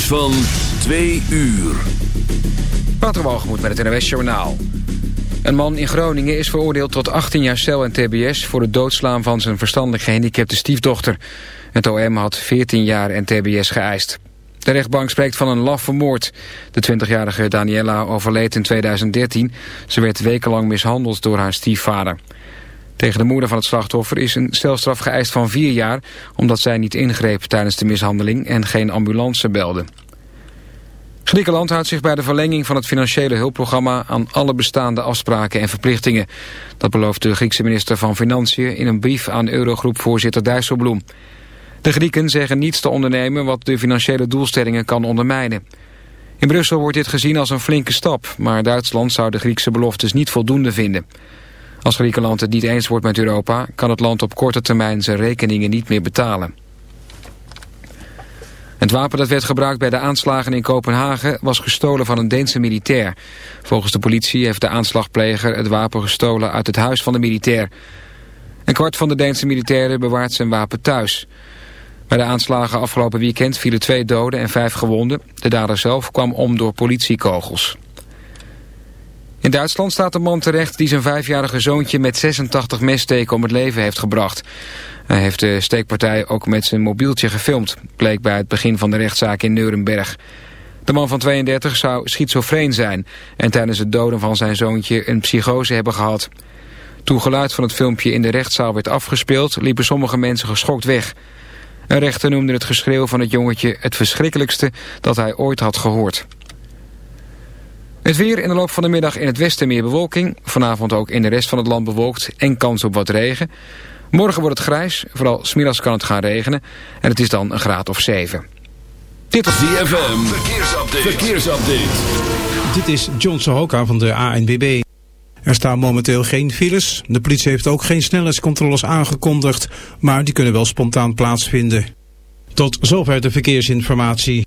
van 2 uur. Waterwalgemoed met het NWS Journaal. Een man in Groningen is veroordeeld tot 18 jaar cel en tbs... voor het doodslaan van zijn verstandig gehandicapte stiefdochter. Het OM had 14 jaar en tbs geëist. De rechtbank spreekt van een laffe moord. De 20-jarige Daniela overleed in 2013. Ze werd wekenlang mishandeld door haar stiefvader. Tegen de moeder van het slachtoffer is een celstraf geëist van vier jaar... omdat zij niet ingreep tijdens de mishandeling en geen ambulance belde. Griekenland houdt zich bij de verlenging van het financiële hulpprogramma... aan alle bestaande afspraken en verplichtingen. Dat belooft de Griekse minister van Financiën... in een brief aan Eurogroepvoorzitter Dijsselbloem. De Grieken zeggen niets te ondernemen... wat de financiële doelstellingen kan ondermijnen. In Brussel wordt dit gezien als een flinke stap... maar Duitsland zou de Griekse beloftes niet voldoende vinden... Als Griekenland het niet eens wordt met Europa... kan het land op korte termijn zijn rekeningen niet meer betalen. Het wapen dat werd gebruikt bij de aanslagen in Kopenhagen... was gestolen van een Deense militair. Volgens de politie heeft de aanslagpleger het wapen gestolen... uit het huis van de militair. Een kwart van de Deense militairen bewaart zijn wapen thuis. Bij de aanslagen afgelopen weekend vielen twee doden en vijf gewonden. De dader zelf kwam om door politiekogels. In Duitsland staat een man terecht die zijn vijfjarige zoontje met 86 messteken om het leven heeft gebracht. Hij heeft de steekpartij ook met zijn mobieltje gefilmd, bleek bij het begin van de rechtszaak in Nuremberg. De man van 32 zou schizofreen zijn en tijdens het doden van zijn zoontje een psychose hebben gehad. Toen geluid van het filmpje in de rechtszaal werd afgespeeld, liepen sommige mensen geschokt weg. Een rechter noemde het geschreeuw van het jongetje het verschrikkelijkste dat hij ooit had gehoord. Het weer in de loop van de middag in het westen meer bewolking. Vanavond ook in de rest van het land bewolkt en kans op wat regen. Morgen wordt het grijs, vooral smiddags kan het gaan regenen. En het is dan een graad of 7. Dit is DFM, verkeersupdate. verkeersupdate. Dit is John Sohoka van de ANWB. Er staan momenteel geen files. De politie heeft ook geen snelheidscontroles aangekondigd, maar die kunnen wel spontaan plaatsvinden. Tot zover de verkeersinformatie.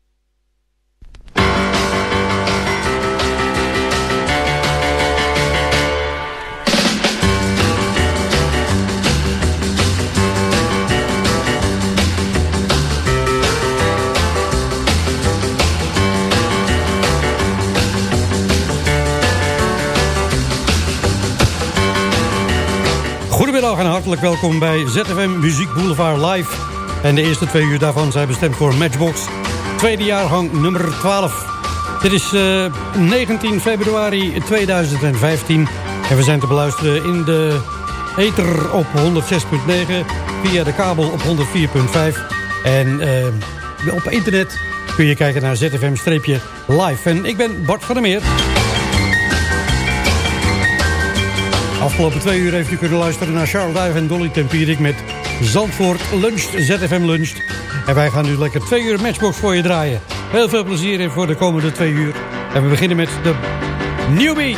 Goedemiddag en hartelijk welkom bij ZFM Muziek Boulevard Live. En de eerste twee uur daarvan zijn bestemd voor Matchbox. Tweede jaargang nummer 12. Dit is uh, 19 februari 2015. En we zijn te beluisteren in de ether op 106.9. Via de kabel op 104.5. En uh, op internet kun je kijken naar ZFM-live. En ik ben Bart van der Meer. Afgelopen twee uur heeft u kunnen luisteren naar Charles Duif en Dolly Tempierik met Zandvoort Luncht, ZFM Luncht. En wij gaan nu lekker twee uur Matchbox voor je draaien. Heel veel plezier voor de komende twee uur. En we beginnen met de New Beat.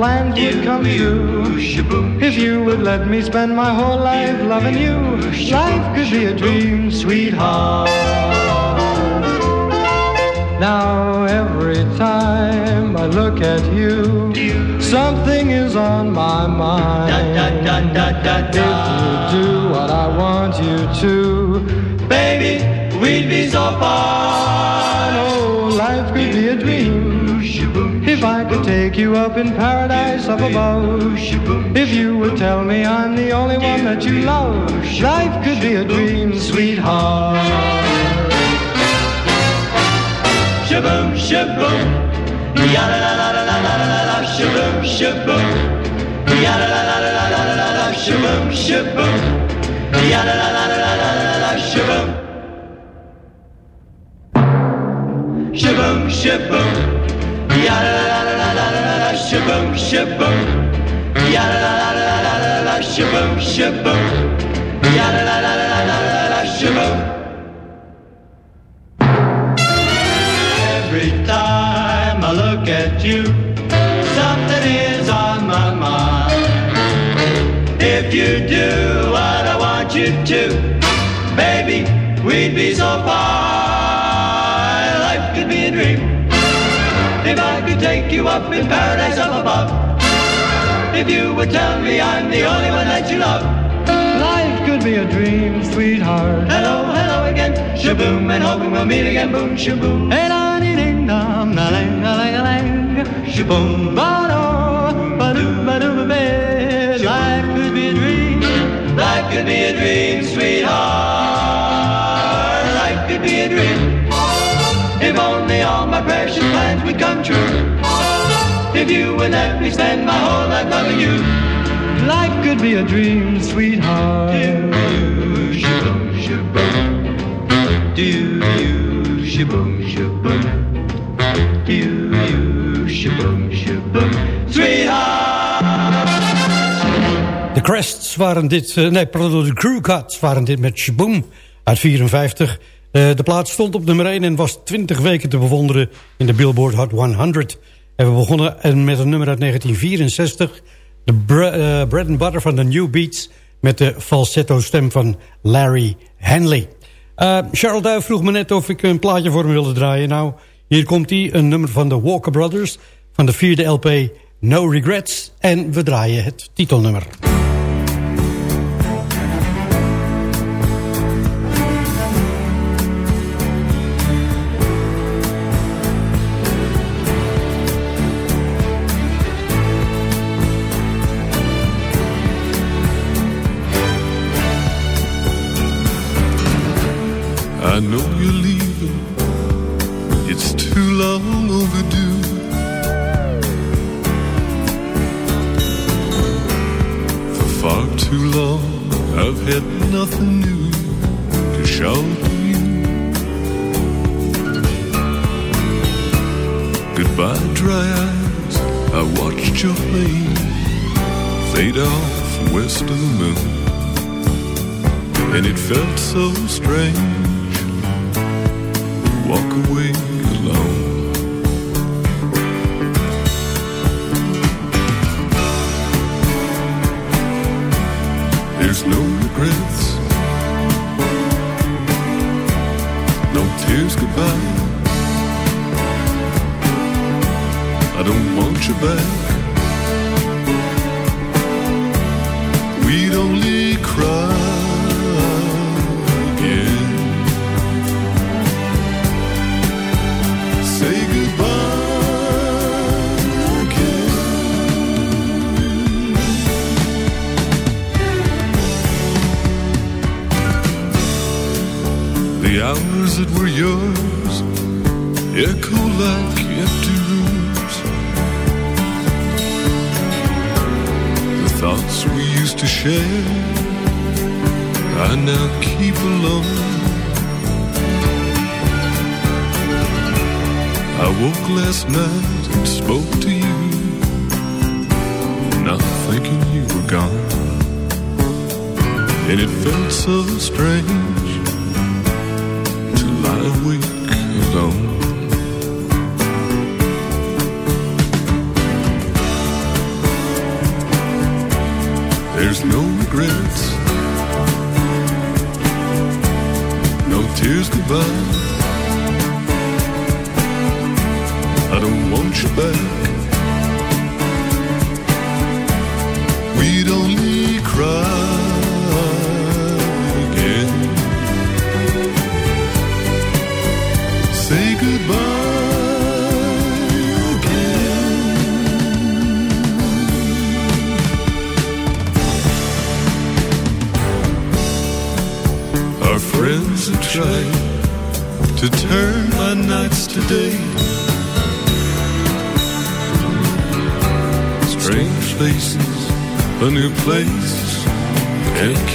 Plans would come true. If you would let me spend my whole life loving you, life could be a dream, sweetheart. Now every time I look at you, something is on my mind. If you do what I want you to, baby, we'd be so fine. Take you up in paradise up above. If you would tell me I'm the only one that you love, life could be a dream, sweetheart. Shaboom, shaboom, yada la la la la la la la, shaboom, shaboom, yada la la la la la la la, shaboom, shaboom, yada la la la la la la la, shaboom. Shaboom, shaboom, la la la la. Shaboom, shaboom. Ya la la la la la la. Shaboom, shaboom. Ya la la la la la la la. Shaboom. Every time I look at you, something is on my mind. If you do what I want you to, baby, we'd be so fine. You up in paradise up above. If you would tell me I'm the only one that you love. Life could be a dream, sweetheart. Hello, hello again. Shaboom, and hoping we'll meet again. Boom, shaboom. Hey, da, dee, ding, dong, da, lang, da, lang, da, lang. Shaboom, ba, do, ba, do, ba, do, ba, ba. Life could be a dream. Life could be a dream, sweetheart. Life could be a dream. If only all my precious plans would come true. If you would let me spend my whole life loving you. Life could be a dream, sweetheart. Do you, shaboom, shaboom. Do you, shaboom, shaboom. Do you, shaboom, shaboom. Sweetheart. De Crests waren dit, eh, nee, pardon, de Crew Cuts waren dit met Shaboom uit 54. Eh, de plaat stond op nummer 1 en was 20 weken te bewonderen in de Billboard Hot 100. En we begonnen eh, met een nummer uit 1964. De eh, bread and butter van de New Beats met de falsetto stem van Larry Henley. Eh Cheryl Duif vroeg me net of ik een plaatje voor hem wilde draaien. Nou, hier komt hij, een nummer van de Walker Brothers van de vierde LP No Regrets. En we draaien het titelnummer. We'd only cry again. Say goodbye again. The hours that were yours echo like used to share, I now keep alone. I woke last night and spoke to you, not thinking you were gone. And it felt so strange 分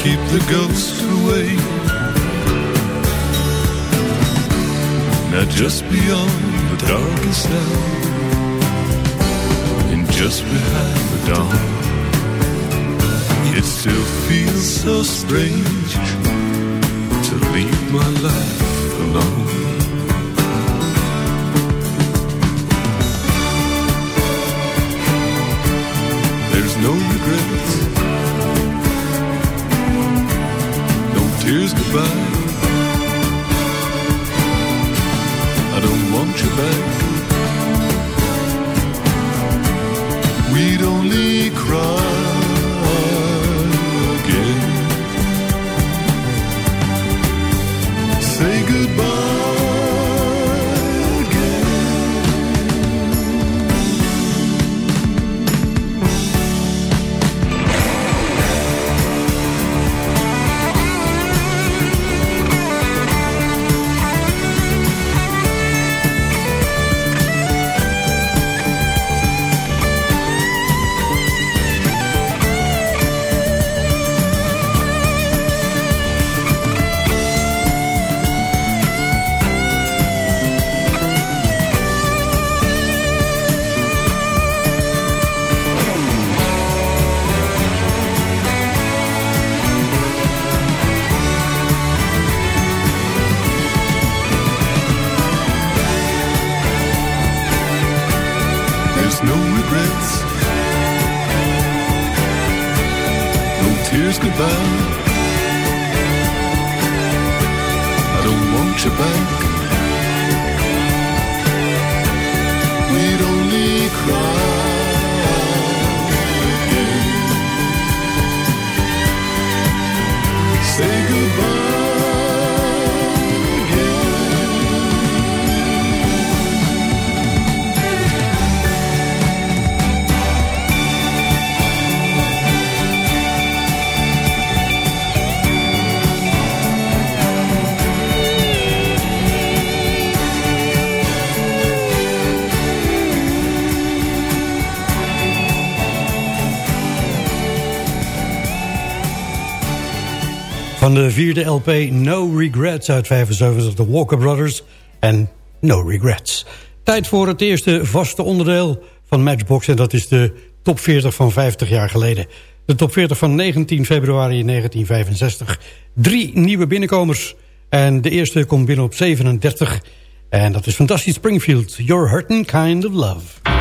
keep the ghosts away. Now just beyond the darkest hour, and just behind the dawn, it still feels so strange to leave my life alone. There's no regrets, tears goodbye. I don't want you back. We'd only cry de vierde LP No Regrets uit 75, de Walker Brothers en No Regrets. Tijd voor het eerste vaste onderdeel van Matchbox en dat is de top 40 van 50 jaar geleden. De top 40 van 19 februari 1965. Drie nieuwe binnenkomers en de eerste komt binnen op 37 en dat is fantastisch Springfield, Your Hurtin' Kind of Love.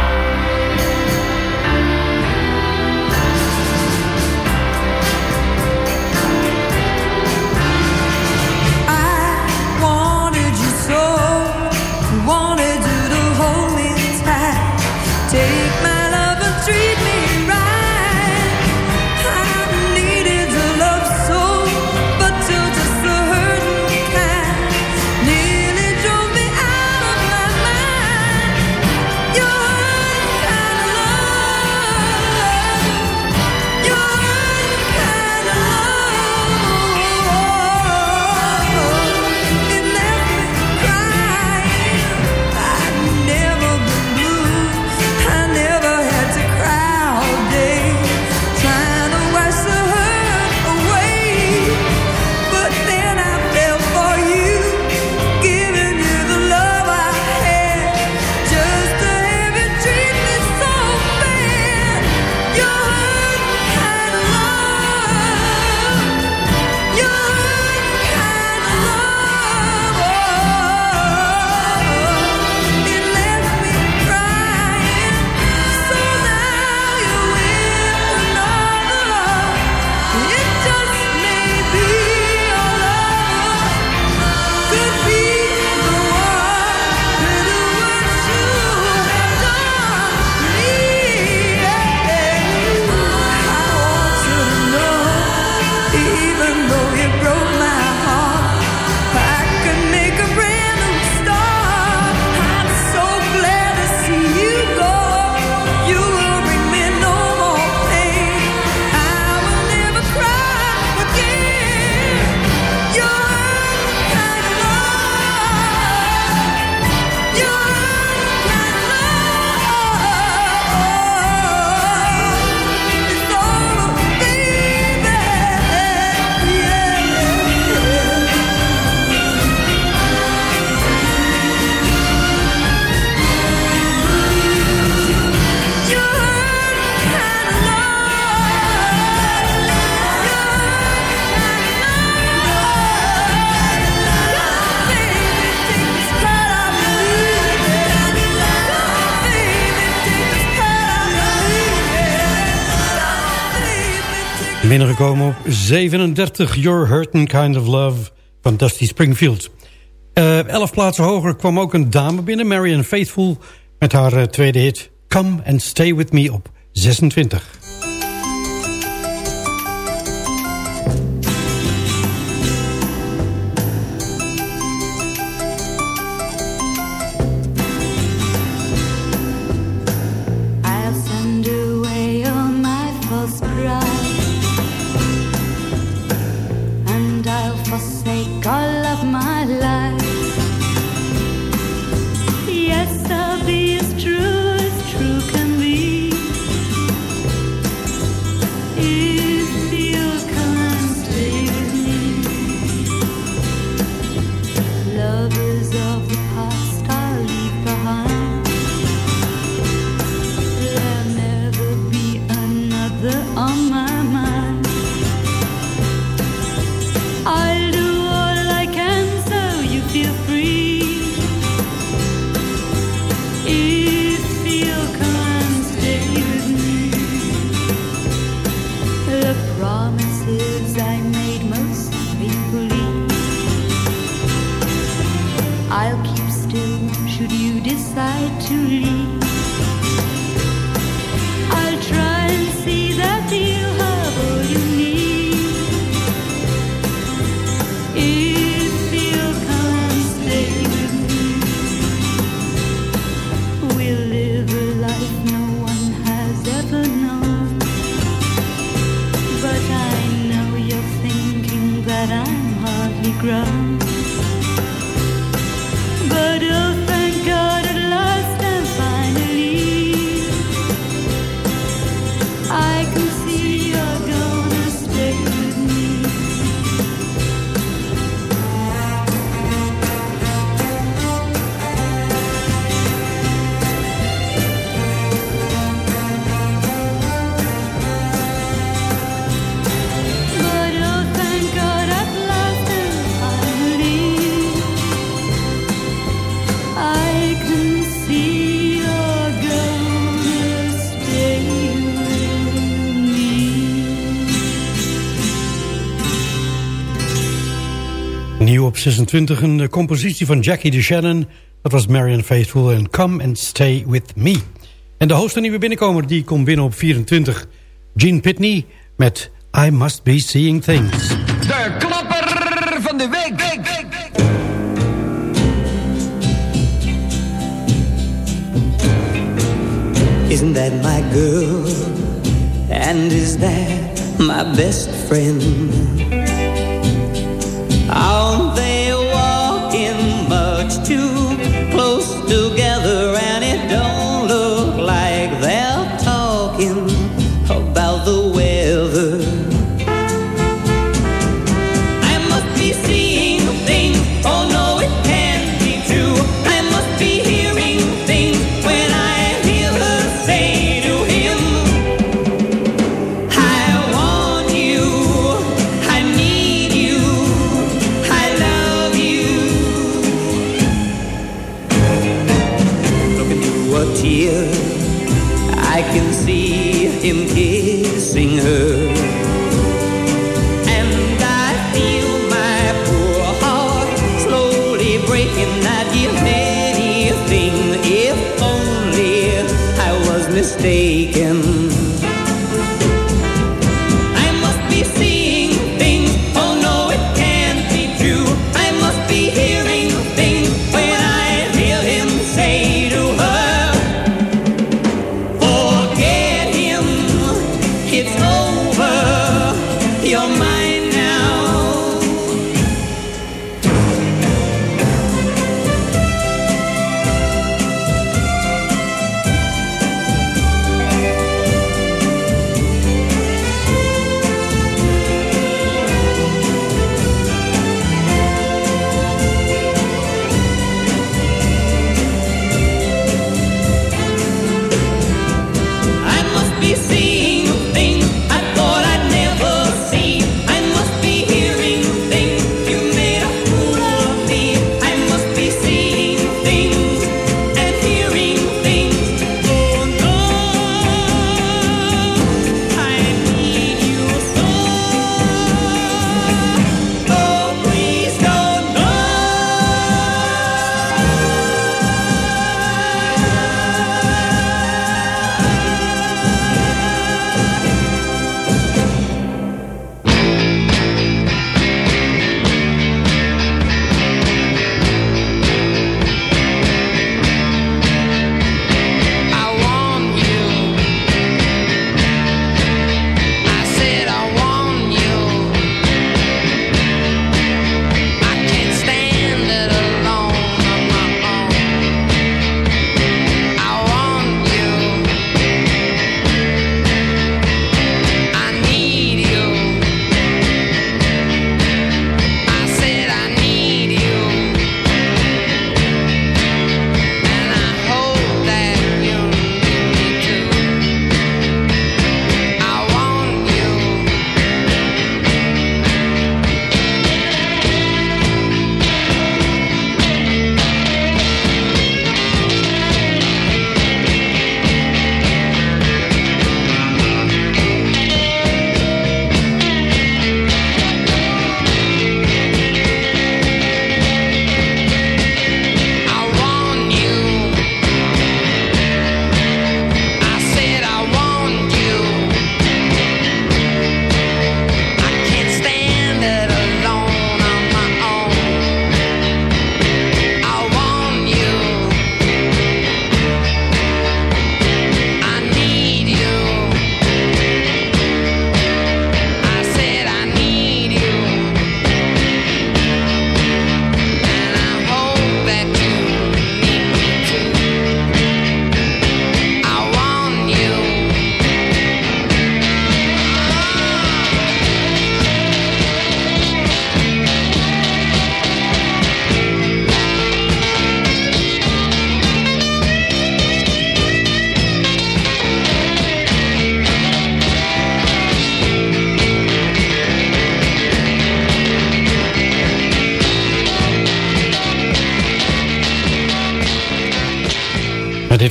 binnengekomen op 37, Your hurting, Kind of Love van Dusty Springfield. Eh, elf plaatsen hoger kwam ook een dame binnen, Marian Faithful... met haar eh, tweede hit Come and Stay With Me op 26. 2020 een eh, compositie van Jackie de Shannon. Dat was Marian Faithful en Come and Stay With Me. En de hoogste nieuwe binnenkomer die komt binnen op 24. Gene Pitney met I Must Be Seeing Things. De klapper van de week. Isn't that my girl? And is that my best friend? I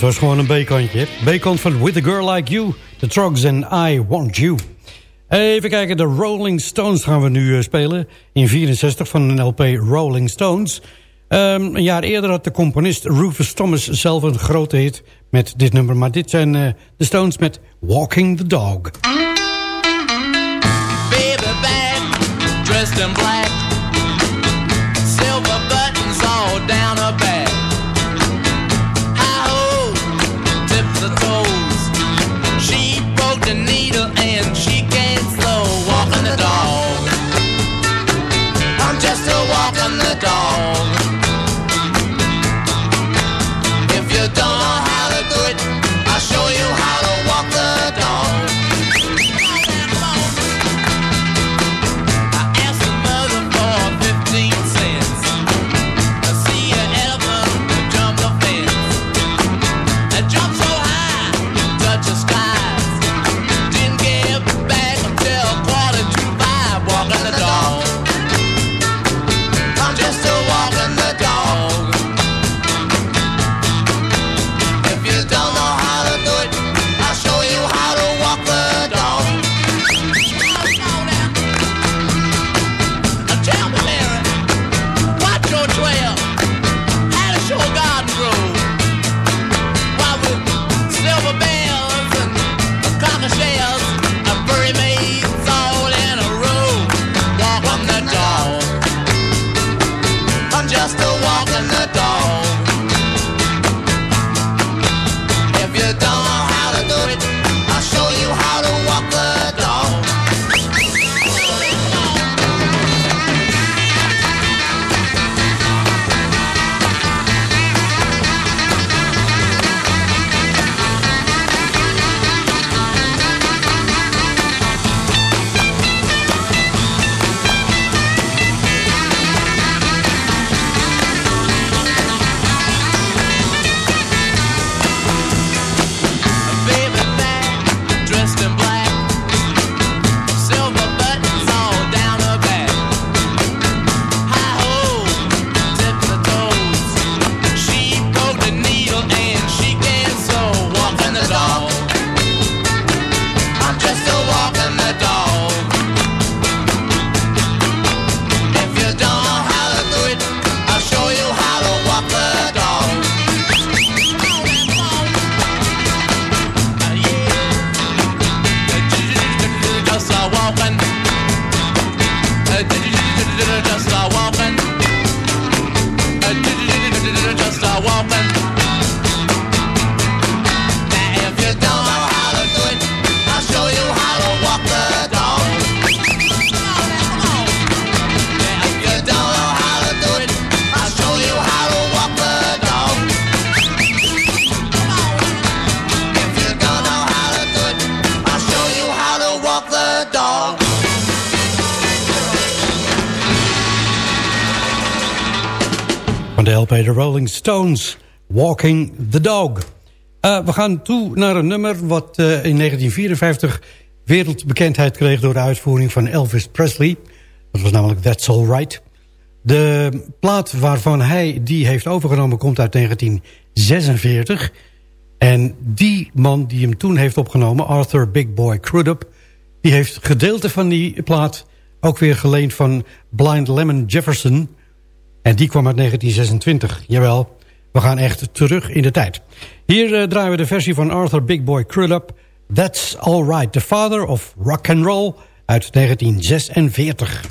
was gewoon een bekantje. Bekant van With a Girl Like You, The Trogs and I Want You. Even kijken, de Rolling Stones gaan we nu eh, spelen. In 64 van een LP Rolling Stones. Ehm, een jaar eerder had de componist Rufus Thomas zelf een grote hit met dit nummer. Maar dit zijn eh, de Stones met Walking the Dog. de Rolling Stones, Walking the Dog. Eh, we gaan toe naar een nummer wat eh, in 1954 wereldbekendheid kreeg... door de uitvoering van Elvis Presley. Dat was namelijk That's All Right. De plaat waarvan hij die heeft overgenomen komt uit 1946. En die man die hem toen heeft opgenomen, Arthur Big Boy Crudup... die heeft gedeelte van die plaat ook weer geleend van Blind Lemon Jefferson... En die kwam uit 1926. Jawel, we gaan echt terug in de tijd. Hier eh, draaien we de versie van Arthur Big Boy Crudup. That's Alright, the father of rock and roll uit 1946.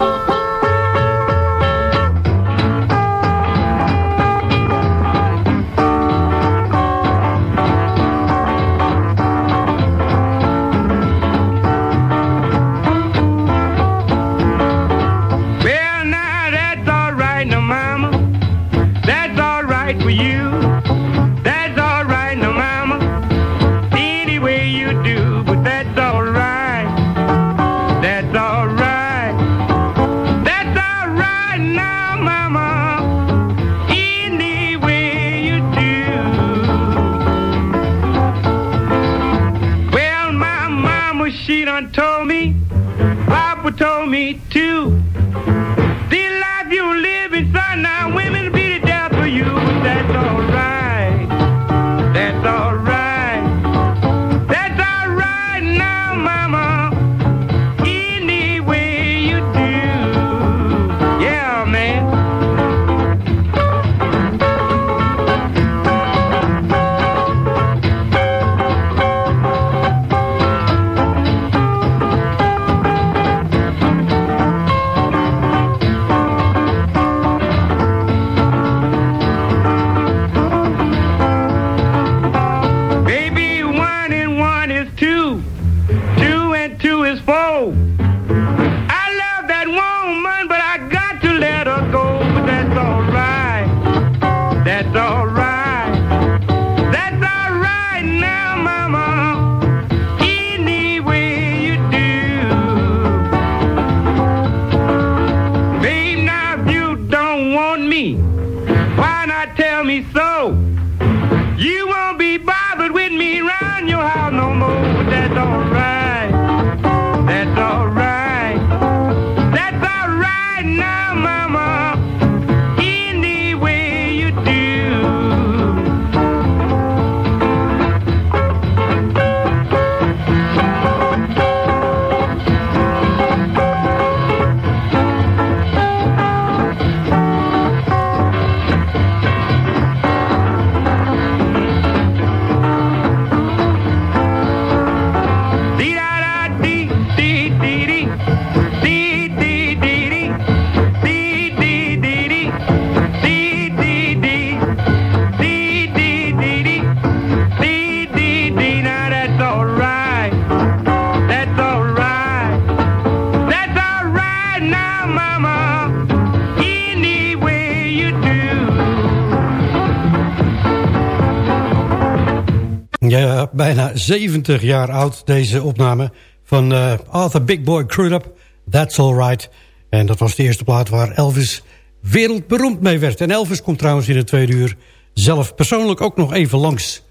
Bijna 70 jaar oud, deze opname van eh, Arthur Big Boy Crudup, That's Alright. En dat was de eerste plaat waar Elvis wereldberoemd mee werd. En Elvis komt trouwens in het tweede uur zelf persoonlijk ook nog even langs.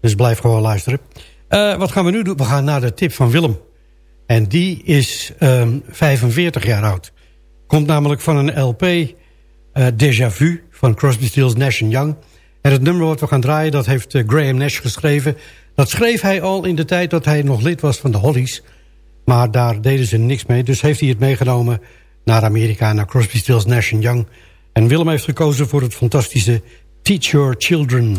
Dus blijf gewoon luisteren. Eh, wat gaan we nu doen? We gaan naar de tip van Willem. En die is ehm 45 jaar oud. Komt namelijk van een LP, eh Déjà Vu, van Crosby, Stills, Nash Young. En het nummer wat we gaan draaien, dat heeft Graham Nash geschreven. Dat schreef hij al in de tijd dat hij nog lid was van de Hollies. Maar daar deden ze niks mee. Dus heeft hij het meegenomen naar Amerika, naar Crosby, Stills, Nash Young. En Willem heeft gekozen voor het fantastische Teach Your Children.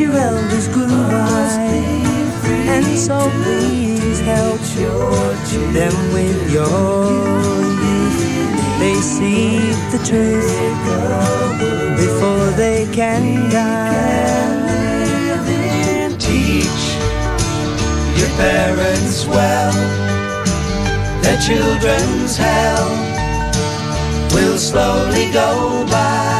your elders by, and so please help them with your they see the truth before they can die. Teach your parents well, their children's hell will slowly go by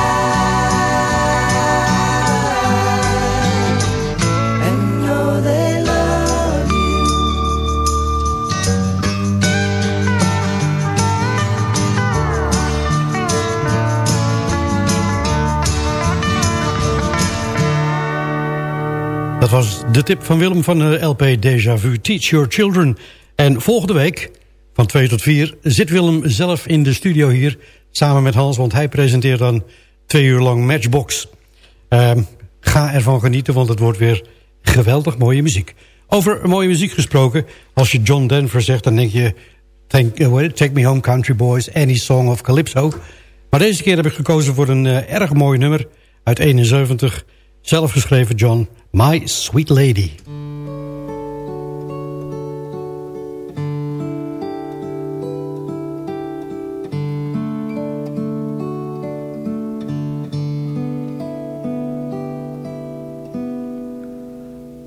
Dat was de tip van Willem van de LP Déjà Vu Teach Your Children. En volgende week, van 2 tot 4, zit Willem zelf in de studio hier... samen met Hans, want hij presenteert dan twee uur lang Matchbox. Ehm, ga ervan genieten, want het wordt weer geweldig mooie muziek. Over mooie muziek gesproken, als je John Denver zegt... dan denk je, it? Take Me Home Country Boys, Any Song of Calypso. Maar deze keer heb ik gekozen voor een eh, erg mooi nummer uit 71... Zelf geschreven John, My Sweet Lady.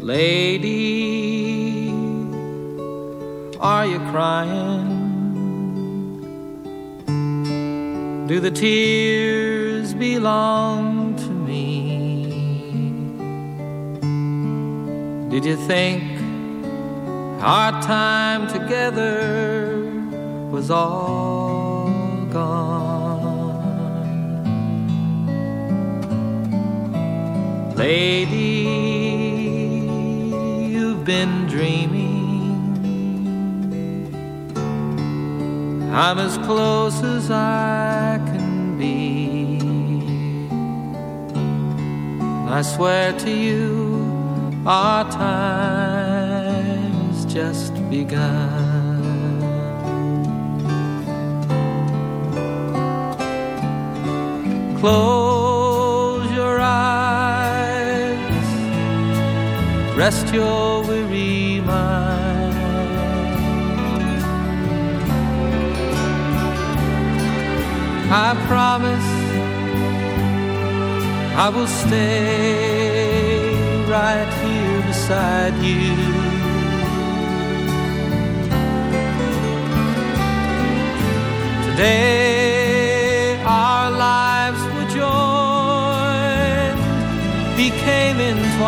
Lady, are you crying? Do the tears belong Did you think our time together was all gone? Lady, you've been dreaming. I'm as close as I can be. I swear to you, our time has just begun. Close your eyes, rest your weary mind. I promise I will stay beside you. Today our lives were joined, became entwined.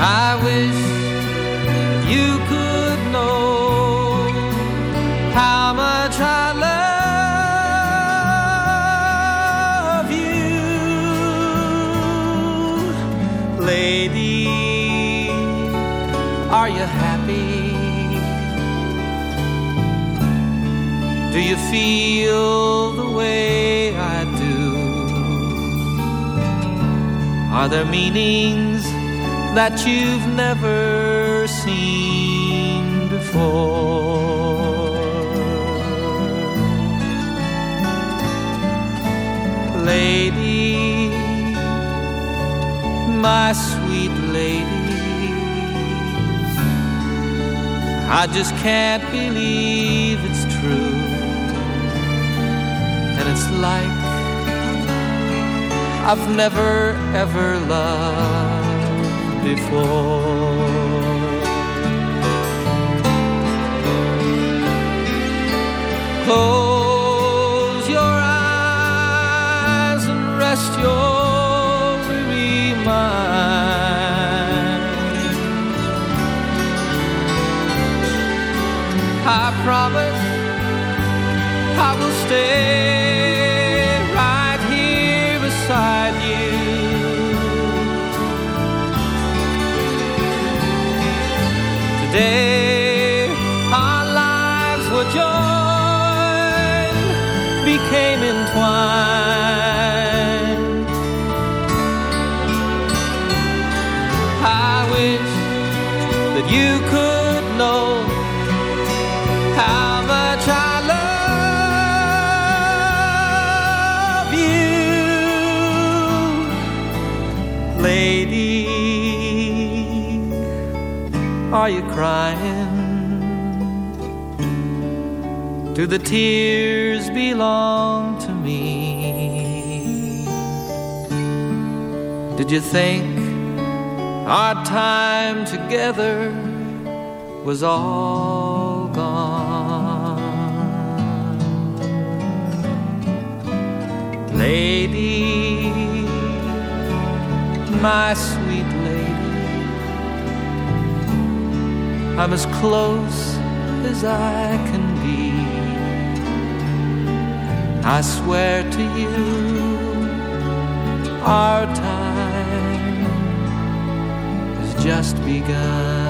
I wish Are there meanings that you've never seen before? Lady, my sweet lady. I just can't believe it's true. And it's like I've never ever loved before. Close your eyes and rest your weary mind. I promise I will stay day. Are you crying? Do the tears belong to me? Did you think our time together was all gone? Lady, my sweet I'm as close as I can be. I swear to you, our time has just begun.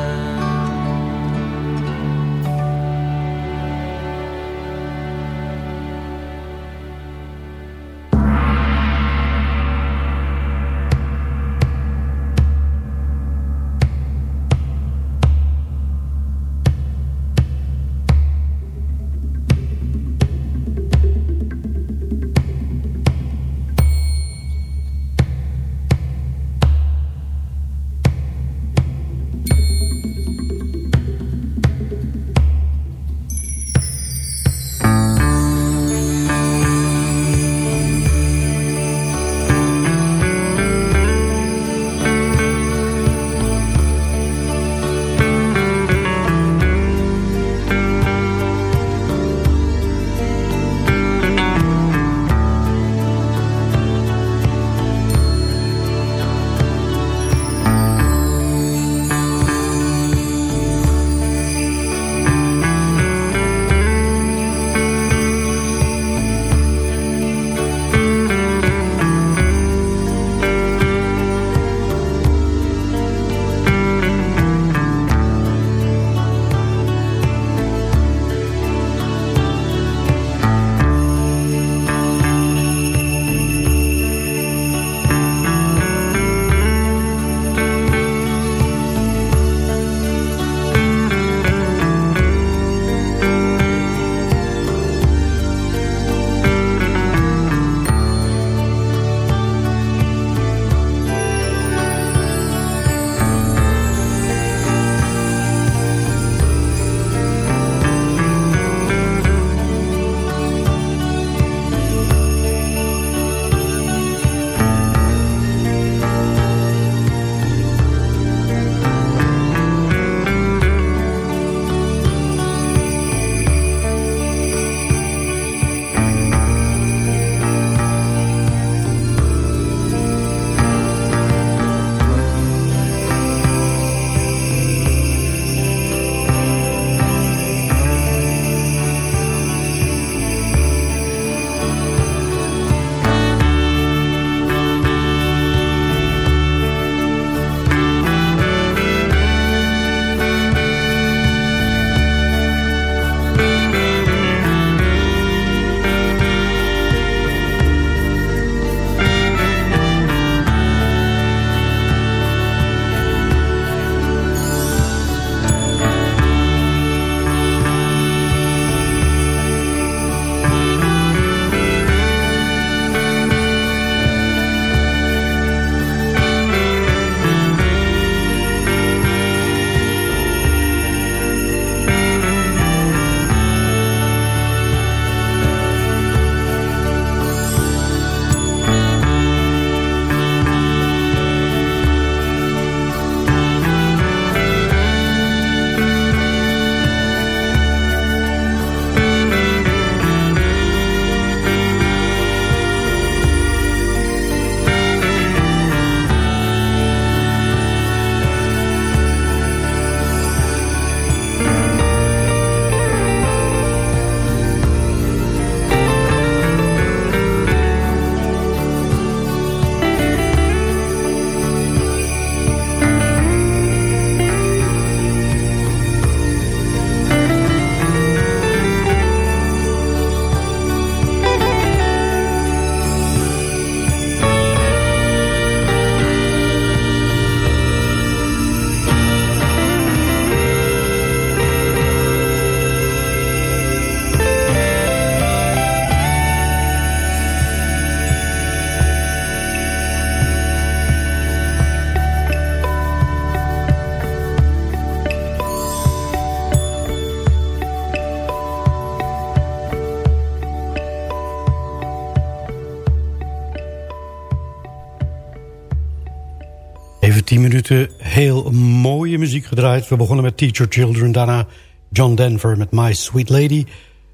We begonnen met Teacher Children, daarna John Denver met My Sweet Lady.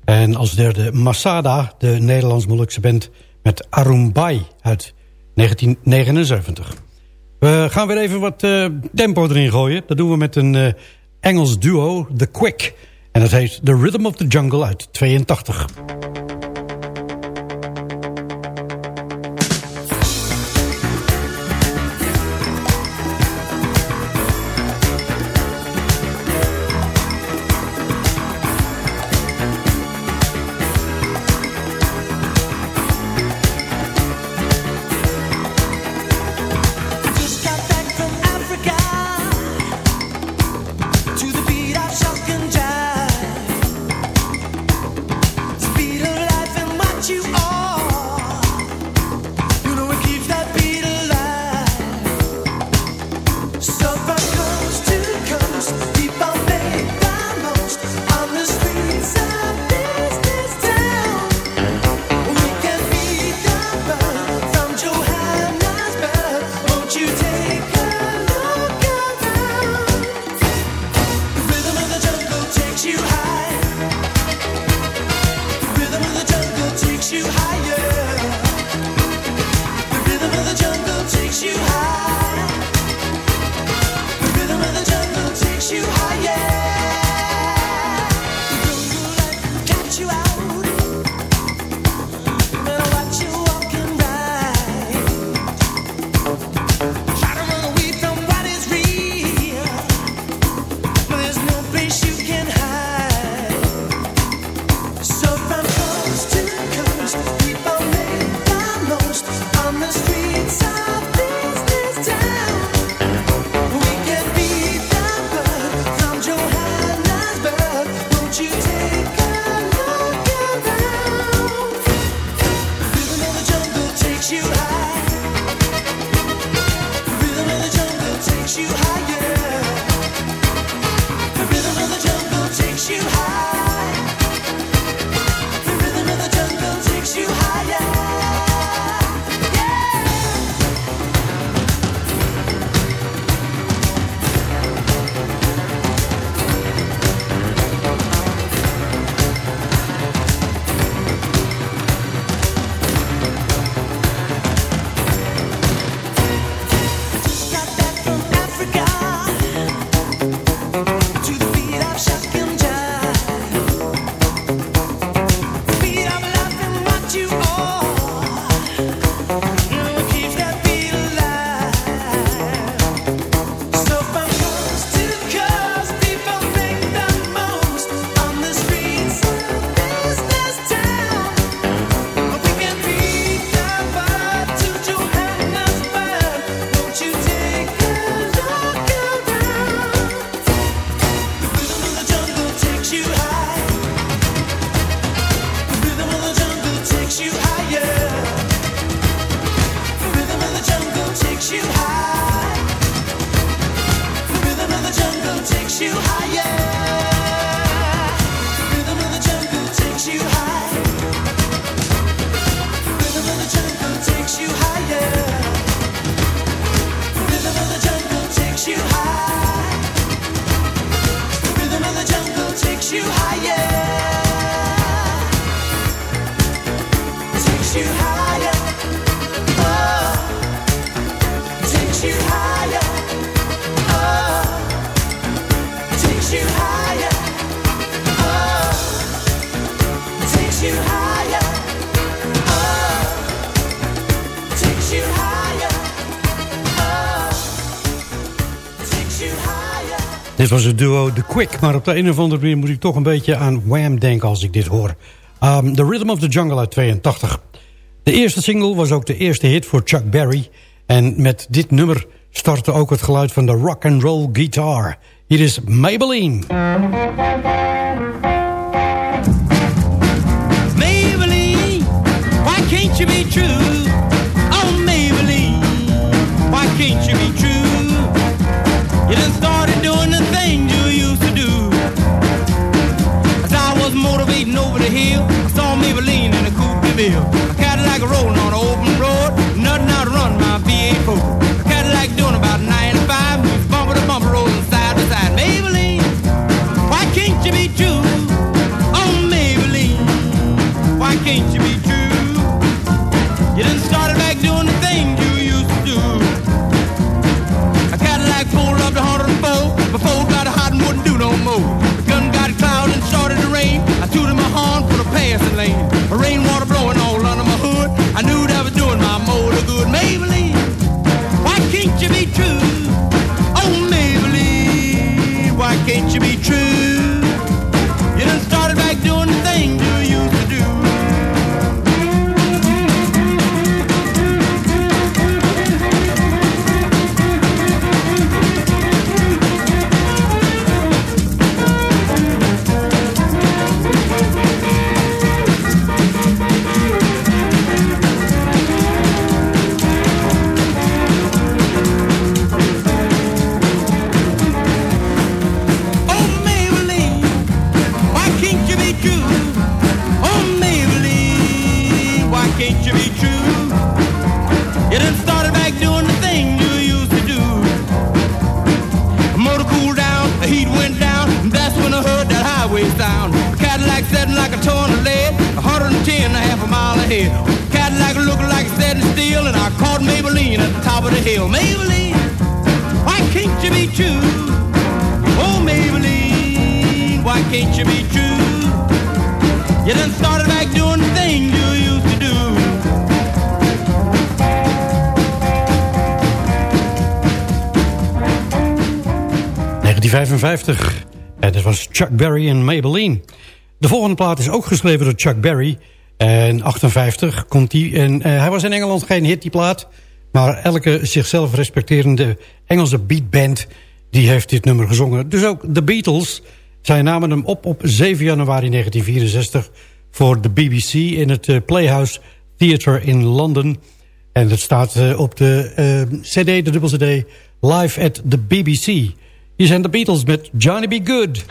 En als derde Masada, de Nederlands-Molukse band met Arumbai uit 1979. We gaan weer even wat uh, tempo erin gooien. Dat doen we met een eh, Engels duo, The Quick. En dat heet The Rhythm of the Jungle uit 82. was het duo The Quick, maar op de een of andere manier moet ik toch een beetje aan Wham denken als ik dit hoor. Um, the Rhythm of the Jungle uit 82. De eerste single was ook de eerste hit voor Chuck Berry. En met dit nummer startte ook het geluid van de rock and roll guitar. Hier is Maybelline. Maybelline, why can't you be true? Neal. over the hill. Maybelline, why can't you be true? Oh, Maybelline, why can't you be true? You done started back doing the thing you used to do. Die 55. En dat was Chuck Berry en Maybelline. De volgende plaat is ook geschreven door Chuck Berry. En 58 komt die. En uh, eh, hij was in Engeland geen hit, die plaat. Maar elke zichzelf respecterende Engelse beatband... die heeft dit nummer gezongen. Dus ook de Beatles. Zij namen hem op op 7 januari 1964... voor de BBC in het eh, Playhouse Theatre in Londen. En dat staat eh, op de eh, cd, de dubbel cd... Live at the BBC. Hier zijn de Beatles met Johnny B. Good.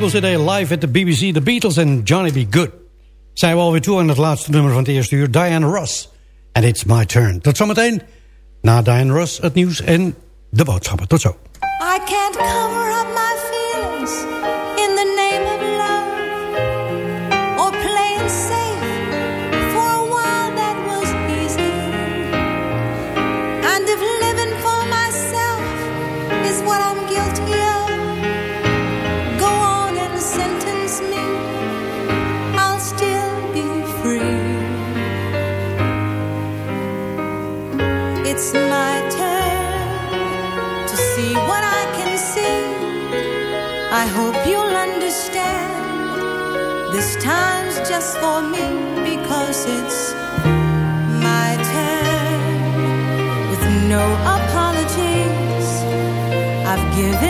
dubbel live at the BBC, The Beatles en Johnny B. Good. Zijn we alweer toe aan het laatste nummer van het eerste uur, Diane Ross. And it's my turn. Tot zometeen na Diane Ross, het nieuws en de boodschappen. Tot zo. I can't cover up my feelings. for me because it's my turn. With no apologies, I've given.